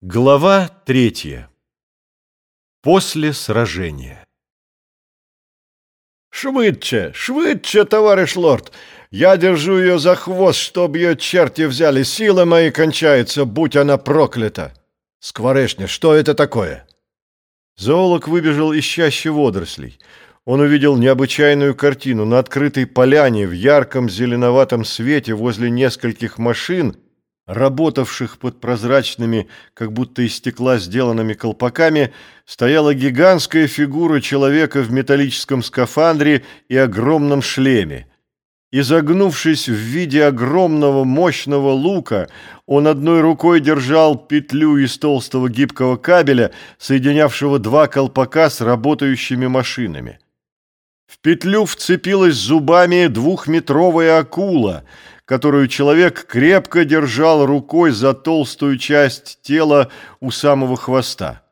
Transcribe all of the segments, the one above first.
Глава третья. После сражения. Швидше, швидше, товарищ лорд. Я держу ее за хвост, чтоб ее черти взяли. Сила мои кончается, будь она проклята. Скворечня, что это такое? Зоолог выбежал из чащи водорослей. Он увидел необычайную картину на открытой поляне в ярком зеленоватом свете возле нескольких машин – работавших под прозрачными, как будто из стекла сделанными колпаками, стояла гигантская фигура человека в металлическом скафандре и огромном шлеме. Изогнувшись в виде огромного мощного лука, он одной рукой держал петлю из толстого гибкого кабеля, соединявшего два колпака с работающими машинами. В петлю вцепилась зубами двухметровая акула — которую человек крепко держал рукой за толстую часть тела у самого хвоста.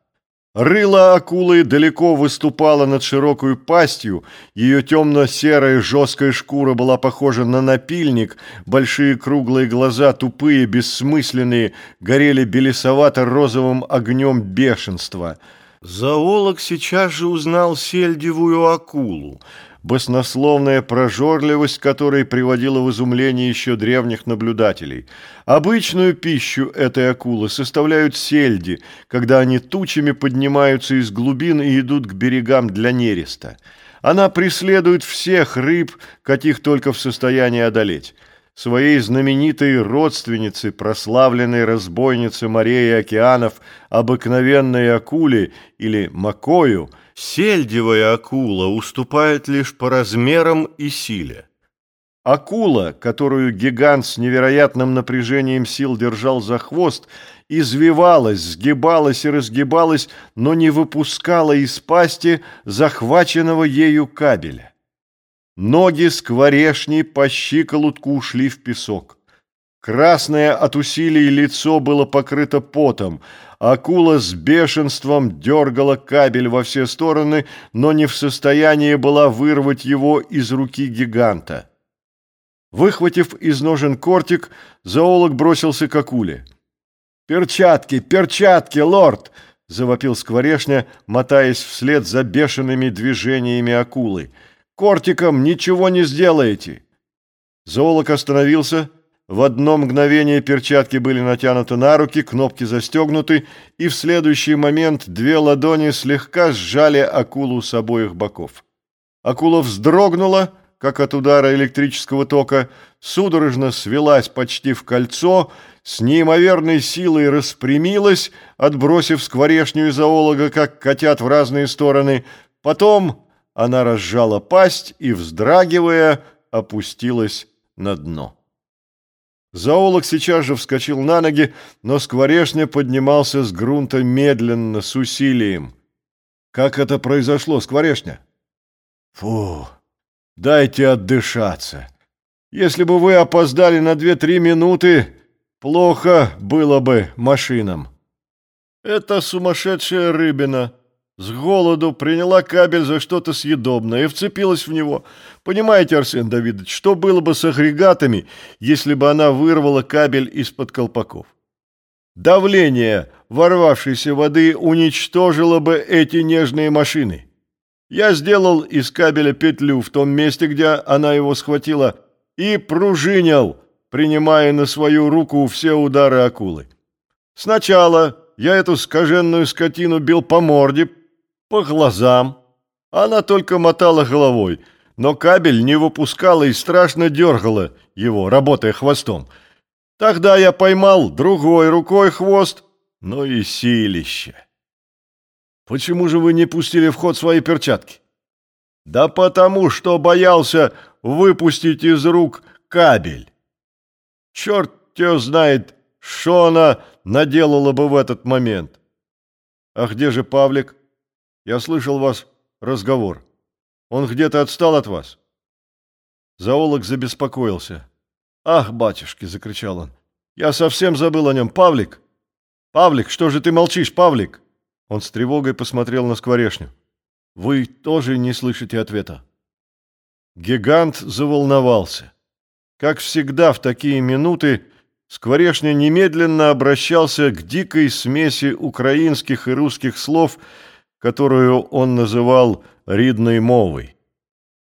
Рыло акулы далеко выступало над широкой пастью, ее темно-серая жесткая шкура была похожа на напильник, большие круглые глаза, тупые, бессмысленные, горели белесовато-розовым огнем бешенства. Зоолог сейчас же узнал сельдевую акулу — баснословная прожорливость которой приводила в изумление еще древних наблюдателей. Обычную пищу этой акулы составляют сельди, когда они тучами поднимаются из глубин и идут к берегам для нереста. Она преследует всех рыб, каких только в состоянии одолеть. Своей знаменитой родственнице, прославленной разбойнице морей и океанов, обыкновенной акуле или макою – Сельдевая акула уступает лишь по размерам и силе. Акула, которую гигант с невероятным напряжением сил держал за хвост, извивалась, сгибалась и разгибалась, но не выпускала из пасти захваченного ею кабеля. Ноги скворешни по щиколотку ушли в песок. Красное от усилий лицо было покрыто потом, Акула с бешенством дергала кабель во все стороны, но не в состоянии была вырвать его из руки гиганта. Выхватив из ножен кортик, зоолог бросился к акуле. «Перчатки, перчатки, лорд!» — завопил скворешня, мотаясь вслед за бешеными движениями акулы. «Кортиком ничего не сделаете!» Зоолог остановился в одно мгновение перчатки были натянуты на руки, кнопки застегнуты, и в следующий момент две ладони слегка сжали акулу с обоих боков. Акула вздрогнула, как от удара электрического тока, судорожно свелась почти в кольцо, с неимоверной силой распрямилась, отбросив скворешню зоолога, как котят в разные стороны. Потом она разжала пасть и, вздрагивая, опустилась на дно. Зоолог сейчас же вскочил на ноги, но скворешня поднимался с грунта медленно, с усилием. «Как это произошло, скворешня?» «Фу, дайте отдышаться. Если бы вы опоздали на две-три минуты, плохо было бы машинам». «Это сумасшедшая рыбина», с голоду приняла кабель за что-то съедобное и вцепилась в него. Понимаете, Арсен Давидович, что было бы с агрегатами, если бы она вырвала кабель из-под колпаков? Давление ворвавшейся воды уничтожило бы эти нежные машины. Я сделал из кабеля петлю в том месте, где она его схватила, и пружинил, принимая на свою руку все удары акулы. Сначала я эту скаженную скотину бил по морде, по глазам. Она только мотала головой, но кабель не выпускала и страшно дергала его, работая хвостом. Тогда я поймал другой рукой хвост, но и силище. Почему же вы не пустили в ход свои перчатки? Да потому, что боялся выпустить из рук кабель. Черт тебя знает, что она наделала бы в этот момент. А где же Павлик? Я слышал вас разговор. Он где-то отстал от вас?» Зоолог забеспокоился. «Ах, батюшки!» — закричал он. «Я совсем забыл о нем. Павлик! Павлик, что же ты молчишь, Павлик?» Он с тревогой посмотрел на скворешню. «Вы тоже не слышите ответа?» Гигант заволновался. Как всегда в такие минуты Скворешня немедленно обращался к дикой смеси украинских и русских слов, которую он называл «ридной мовой».